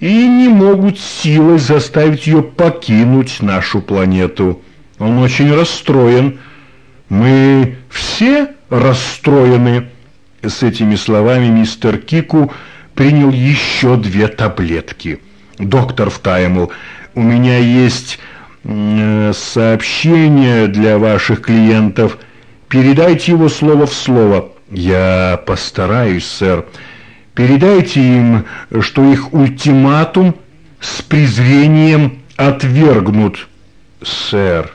и не могут силой заставить ее покинуть нашу планету. Он очень расстроен. Мы все расстроены. С этими словами мистер Кику принял еще две таблетки. Доктор втаймл, у меня есть э, сообщение для ваших клиентов. Передайте его слово в слово. Я постараюсь, сэр. Передайте им, что их ультиматум с презрением отвергнут. Сэр,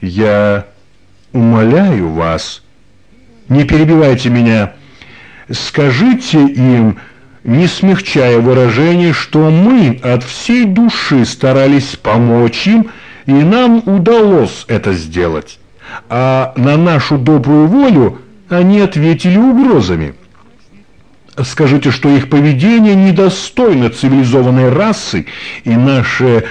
я умоляю вас, не перебивайте меня. Скажите им, не смягчая выражение, что мы от всей души старались помочь им, и нам удалось это сделать. А на нашу добрую волю они ответили угрозами. Скажите, что их поведение недостойно цивилизованной расы, и наше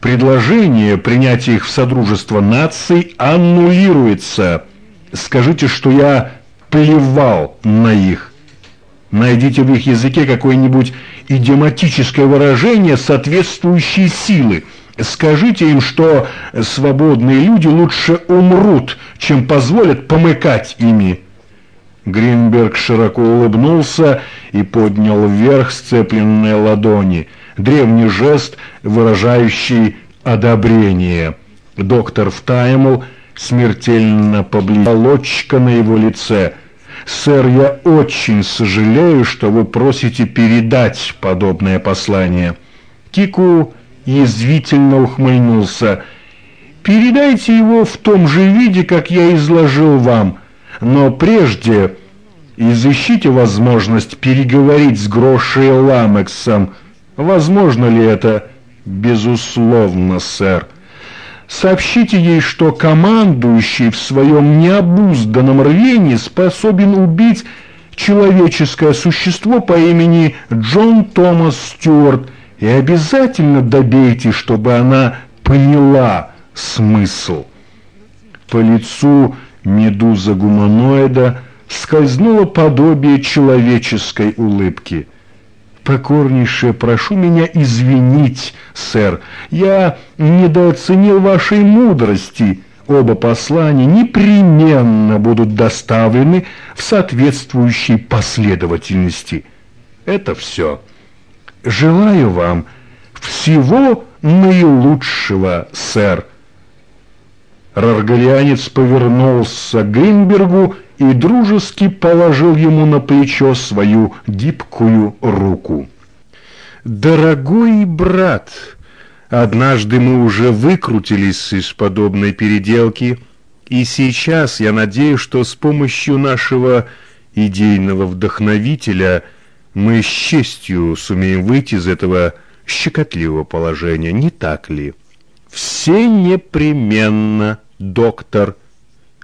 предложение принять их в Содружество наций аннулируется. Скажите, что я плевал на их. Найдите в их языке какое-нибудь идиоматическое выражение соответствующей силы. Скажите им, что свободные люди лучше умрут, чем позволят помыкать ими. Гринберг широко улыбнулся и поднял вверх сцепленные ладони. Древний жест, выражающий одобрение. Доктор Втаймл смертельно побледнел. Лочка на его лице. «Сэр, я очень сожалею, что вы просите передать подобное послание». Кику язвительно ухмыльнулся. «Передайте его в том же виде, как я изложил вам» но прежде изыщите возможность переговорить с Грошей Ламексом. Возможно ли это? Безусловно, сэр. Сообщите ей, что командующий в своем необузданном рвении способен убить человеческое существо по имени Джон Томас Стюарт, и обязательно добейте, чтобы она поняла смысл. По лицу медуза гуманоида скользнуло подобие человеческой улыбки. «Покорнейше прошу меня извинить, сэр, я недооценил вашей мудрости. Оба послания непременно будут доставлены в соответствующей последовательности. Это все. Желаю вам всего наилучшего, сэр». Раргалианец повернулся к Гринбергу и дружески положил ему на плечо свою гибкую руку. «Дорогой брат, однажды мы уже выкрутились из подобной переделки, и сейчас я надеюсь, что с помощью нашего идейного вдохновителя мы с честью сумеем выйти из этого щекотливого положения, не так ли?» «Все непременно, доктор!»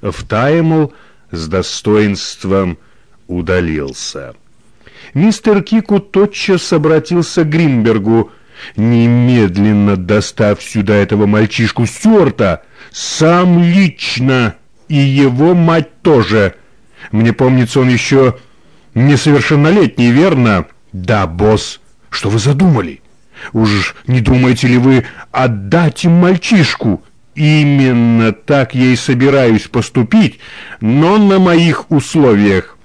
Втаймл с достоинством удалился. Мистер Кику тотчас обратился к Гринбергу. «Немедленно достав сюда этого мальчишку Стюарта, сам лично, и его мать тоже. Мне помнится, он еще несовершеннолетний, верно?» «Да, босс. Что вы задумали?» Уж не думаете ли вы отдать им мальчишку? Именно так я и собираюсь поступить, но на моих условиях.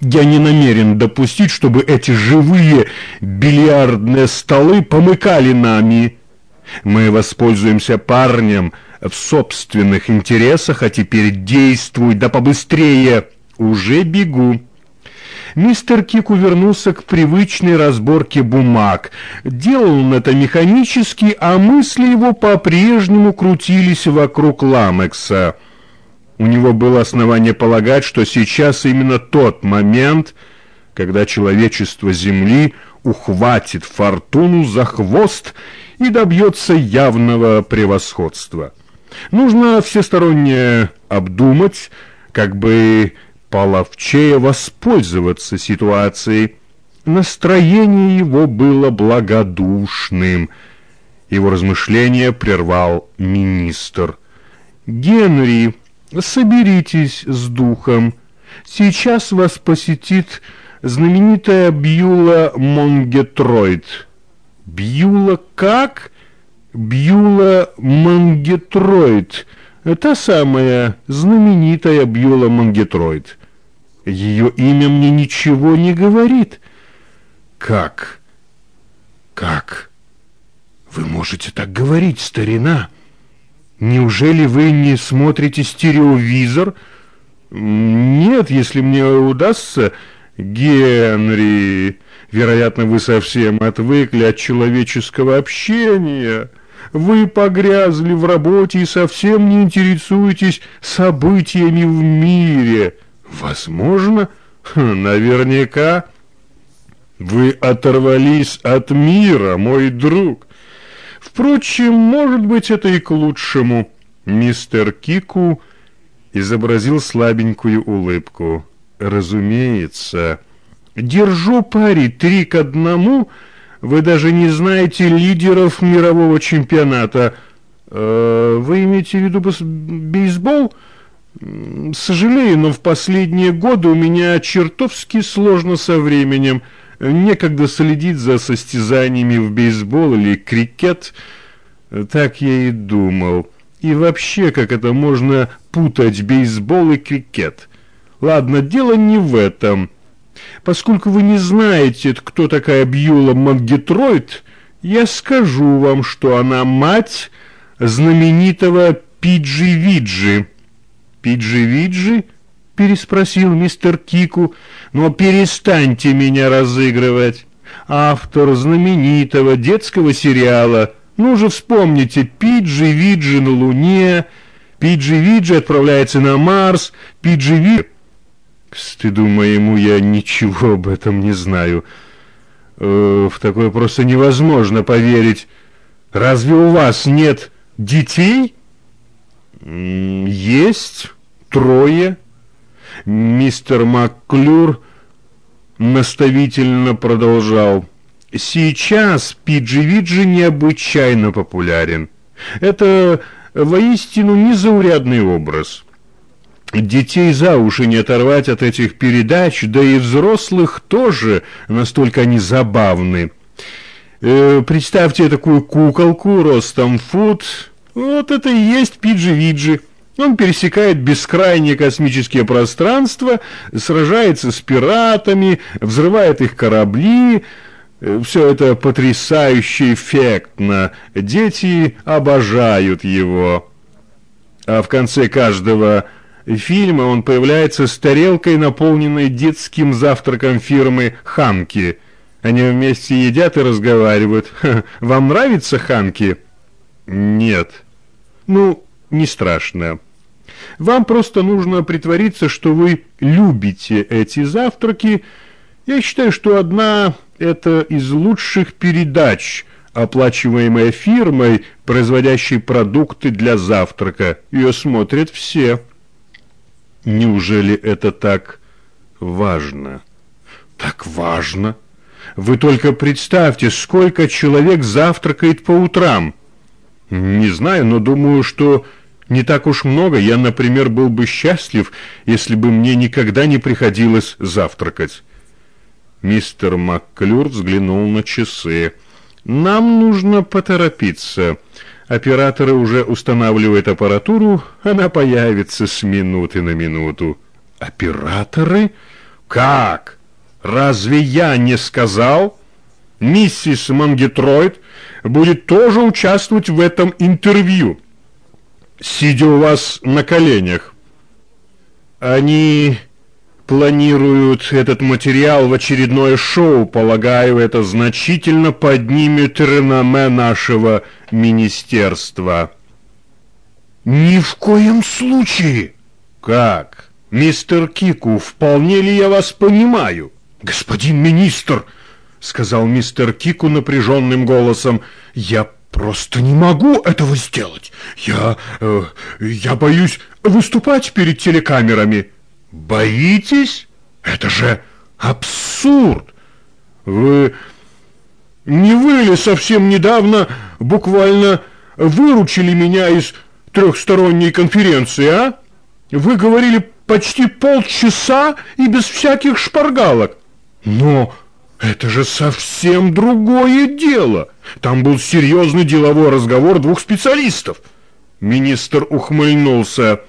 Я не намерен допустить, чтобы эти живые бильярдные столы помыкали нами. Мы воспользуемся парнем в собственных интересах, а теперь действуй, да побыстрее. Уже бегу. Мистер Кику вернулся к привычной разборке бумаг. Делал он это механически, а мысли его по-прежнему крутились вокруг Ламекса. У него было основание полагать, что сейчас именно тот момент, когда человечество Земли ухватит фортуну за хвост и добьется явного превосходства. Нужно всесторонне обдумать, как бы половчее воспользоваться ситуацией. Настроение его было благодушным. Его размышления прервал министр. «Генри, соберитесь с духом. Сейчас вас посетит знаменитая Бьюла Мангетроид. Бьюла как? Бьюла Мангетроид. Та самая знаменитая Бьюла Мангетроид. Ее имя мне ничего не говорит. Как? Как? Вы можете так говорить, старина? Неужели вы не смотрите стереовизор? Нет, если мне удастся... Генри, вероятно, вы совсем отвыкли от человеческого общения. Вы погрязли в работе и совсем не интересуетесь событиями в мире. Возможно, хм, наверняка, вы оторвались от мира, мой друг. Впрочем, может быть, это и к лучшему. Мистер Кику изобразил слабенькую улыбку. Разумеется. Держу пари три к одному. Вы даже не знаете лидеров мирового чемпионата. Э, вы имеете в виду бейсбол? Сожалею, но в последние годы у меня чертовски сложно со временем. Некогда следить за состязаниями в бейсбол или крикет. Так я и думал. И вообще, как это можно путать бейсбол и крикет? Ладно, дело не в этом. Поскольку вы не знаете, кто такая Бьюла Мангетроид, я скажу вам, что она мать знаменитого Пиджи Виджи. Пиджи Виджи? переспросил мистер Кику. «Но перестаньте меня разыгрывать. Автор знаменитого детского сериала. Ну же вспомните, Пиджи Виджи на Луне, Пиджи Виджи отправляется на Марс, Пиджи Виджи...» К стыду моему я ничего об этом не знаю. Э, в такое просто невозможно поверить. Разве у вас нет детей? Есть трое. Мистер Макклюр наставительно продолжал. Сейчас Пиджи-Виджи необычайно популярен. Это воистину незаурядный образ. Детей за уши не оторвать от этих передач, да и взрослых тоже, настолько они забавны. Э, представьте такую куколку ростом фут, вот это и есть Пиджи-Виджи. Он пересекает бескрайние космические пространства, сражается с пиратами, взрывает их корабли. Все это потрясающе эффектно. Дети обожают его. А в конце каждого фильма он появляется с тарелкой, наполненной детским завтраком фирмы «Ханки». Они вместе едят и разговаривают. «Вам нравится Ханки?» «Нет». «Ну, не страшно. Вам просто нужно притвориться, что вы любите эти завтраки. Я считаю, что одна – это из лучших передач, оплачиваемая фирмой, производящей продукты для завтрака. Ее смотрят все. Неужели это так важно? Так важно? Вы только представьте, сколько человек завтракает по утрам. Не знаю, но думаю, что не так уж много. Я, например, был бы счастлив, если бы мне никогда не приходилось завтракать. Мистер Макклюр взглянул на часы. «Нам нужно поторопиться. Операторы уже устанавливают аппаратуру, она появится с минуты на минуту». «Операторы? Как? Разве я не сказал?» «Миссис Мангетроид будет тоже участвовать в этом интервью» сидя у вас на коленях. Они планируют этот материал в очередное шоу. Полагаю, это значительно поднимет реноме нашего министерства. Ни в коем случае. Как? Мистер Кику, вполне ли я вас понимаю? Господин министр, сказал мистер Кику напряженным голосом, я просто не могу этого сделать. Я... Э, я боюсь выступать перед телекамерами. Боитесь? Это же абсурд. Вы... Не вы ли совсем недавно буквально выручили меня из трехсторонней конференции, а? Вы говорили почти полчаса и без всяких шпаргалок. Но Это же совсем другое дело. Там был серьезный деловой разговор двух специалистов. Министр ухмыльнулся.